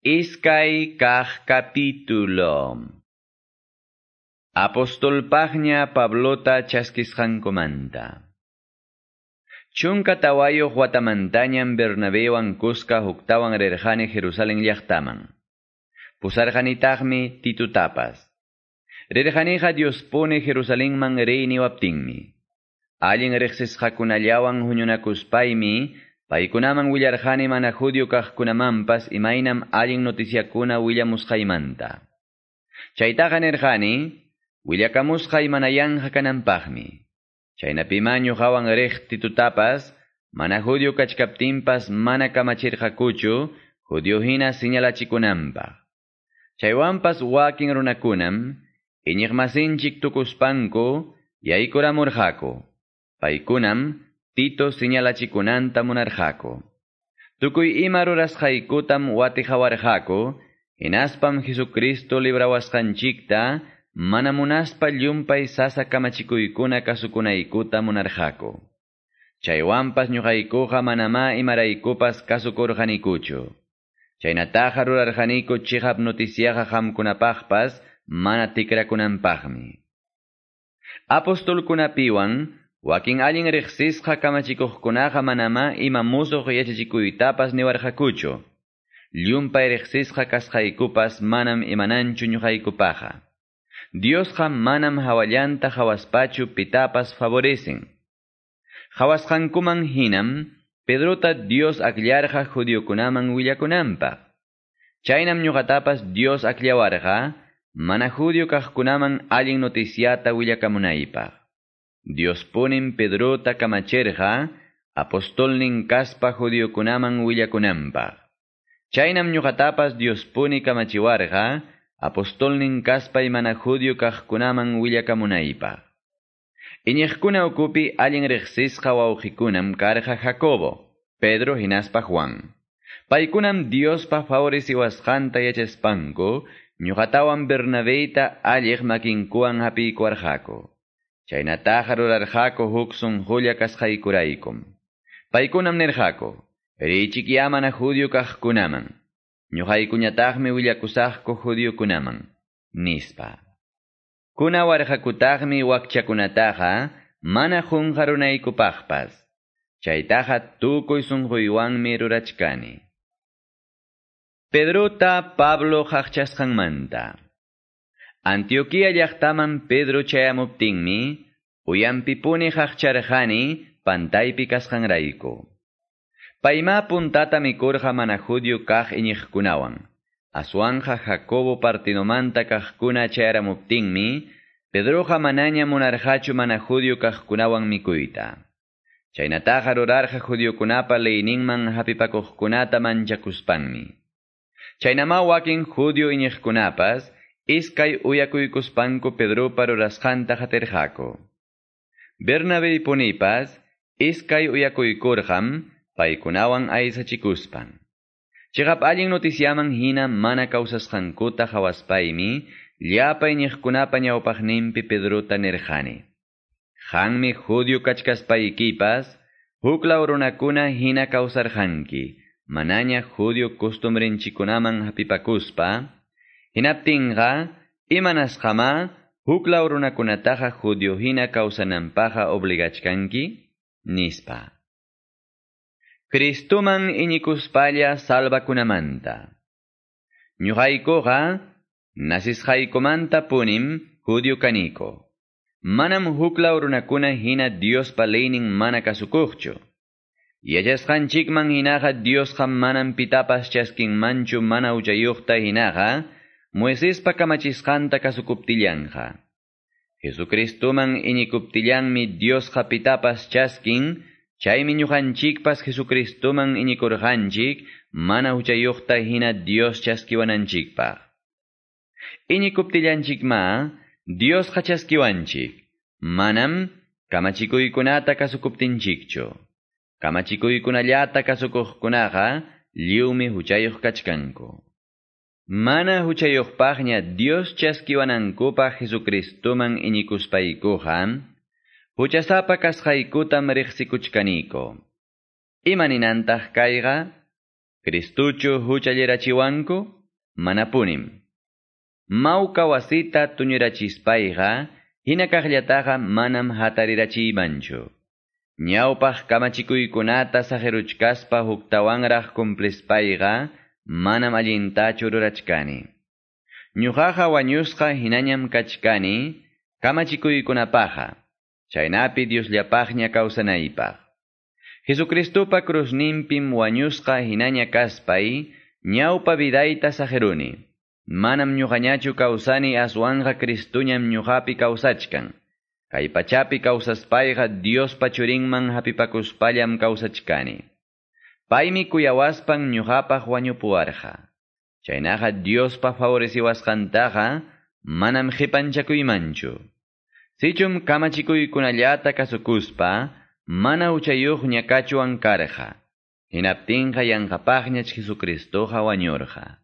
Iskay kah capítulo. Apostolpagña Pablota chaskisqankumanta. Chunka tawayo Guatamantañan Bernabéwan kuska huktawan rerjani Jerusalén llaqtaman. Pusarjanitagmi titutapas. Rerjanija Dios pone Jerusalén man reini waptingmi. Alin reqsisqakunallawan huñunakuspaymi Paikunaman willarjani mana judío kaqkunamanpas imaynam allin noticiakuna willamusqaymanta. Chaytaqa nirqani, willakamusqay manayanja kananpaqmi. Chaynapimañu hawan riq titutapas, mana judío kachkaptinpas mana kamachirqakuchu, judío hina señalachikunanpaq. Chaywanpas wakin runakunam, iñiqmasinchik tukuspanku, yaykuramurqaku. Paykunam, Tito señalachikunanta munarjako. Tukuy ima rurasqaykutam watijawarjako, hinaspam Jesucristo librawasqanchikta, mana munaspa llumpay sasa kamachikuykuna kasukunaykuta munarjako. Chaywampas ñuqaykuqa manama imaraykupas kasukurqanikuchu. Chaynataqa rurarqaniku chihap noticiaqa hamkunapaqpas mana tikrakunanpaqmi. Apostolkunapiwan Wakin allin riqsisqa kamachikuqkunaqa manama ima musuq yachachikuytapas niwarqakuchu. Llumpay riqsisqa kasqaykupas manam imananchu ñuqaykupaqa. Diosqa manam hawallanta hawaspachu pitapas favorecen. Hawasqankuman hinam, Pedrota Dios akllarqa judiokunaman willakunanpaq. Chaynam ñuqatapas Dios aklawarqa, mana judio kaqkunaman allin noticiata willakamunaypaq. Dios ponen Pedrota kamacherja, apostolnin kaspa judiokunaman willakunanpaq. Chaynam ñuqatapas Dios puni kamachiwarqa, apostolnin kaspa imana judio kaqkunaman willakamunaypaq. Iñiqkuna ukupi allin riqsisqa wawqikunam karqa Jacobo, Pedro hinaspa Juan. Paykunam Diospa favoreciwasqanta yachaspanku, ñuqatawan Bernabéta alliq makinkuwan hapiykuwarqaku. Chaynataqa rurarqaku huk sunqulla kasqaykuraykum. Paykunam nirqaku, richikia mana judío kaqkunaman. Ñuqaykuñataqmi willakusaqku judíokunaman, nispa. Kuna warqakutaqmi wakchakunataqa mana junqarunaykupaqpas. Chaytaqa tukuy sunquywanmi rurachkani. Pedrota Pablo haqchasqanmanta. Antioquia llaqtaman Pedro chayamuptinmi, uyampipuni haqcharqani pantaypi kasqanrayku. Payma puntata mikurqa mana judío kaq iñiqkunawan. Aswanja Jacobo partinomanta kaqkuna chayaramuptinmi, Pedroqa manaña munarqachu mana judío kaqkunawan mikuyta. Chaynataqa rurarqa judiokunapa leyninman hapipakuqkunata manchakuspanmi. Chaynama wakin judío iñiqkunapas, iskay uyakuykuspanku Pedropa rurasqanta hatirqaku. Bernabé punipas, iskay uyakuykurqam, paykunawan aysachikuspan. Chigap allin noticiaman hina mana kawsasqankuta hawaspaymi, llapay niqkunapa ñawpaqninpi Pedrota nirqani. Hanmi judio kachkaspaykipas, hukla runakuna hina kawsarqanki, manaña judio costumbrenchikunaman hapipakuspa, Hinaptinqa, imanasqama, hukla runakunataqa judiohina kawsananpaqa obligachkanki, nispa. Kristuman inikuspalla salvakunamanta. Ñuqaykuqa, nasisqaykumanta punim, judio kaniko. Manam hukla runakuna hina Diospa leynin mana kasukuqchu. Yachasqanchikman hinaqa Diosqa manam pitapas chaskinmanchu mana uchayuqta hinaqa, Moiséspa kamachisqanta kasukuptillanja. Jesucristuman iñikuptillanmi Dios pitapas chaskin, chaymi ñuqanchikpas Jesucristuman iñikurqanchik, mana huchayuqta hina Dios chaskiwananchikpaq. Iñikuptillanchikma, Dios chaskiwanchik, manam kamachikuykunata kasukuptinchikchu. Kamachikuykunallata kasukuqkunaqa, liumi huchayuq kachkanku. Mana huchayuqpaqña Dios chaskiwanankupa Jesucristuman iñikuspaykuqa, huchasapa kasqaykutam riqsikuchkaniko. Imaninantaq kayqa? Cristuchu huchallerachiwanku? Manapunim. Mauka wasita tuñurachispayqa, hinakaqllataqa manam hatarirachimanchu. Ñawpaq kamachikuykunata sajeruchkaspa huktawanraq cumplispayqa, manam allintachu rurachkani. Ñuqaqa wañusqa hinañam kachkani, kamachikuykunapaqa, chaynapi Diosllapaqña kawsanaypaq. Jesucristupa cruznimpim wañusqa hinaña kaspay, ñawpa vidayta sajeruni. Manam ñuqañachu kawsani aswanja Cristuñam ñuqapi kawsachkan. Kay pachapi kawsaspayqa Diospa churinman hapipakuspallam kawsachkani. Paymi kuyawaspan ñuqapaq wañupuwarqa. Chaynaqa Diospa favoreciwasqantaqa manam qipanchakuymanchu. Sichum kamachikuykunallata kasukuspa, mana uchayuqña kachuwan karqa. Hinaptinqa yanqapaqñach Jesucristoqa wañurqa.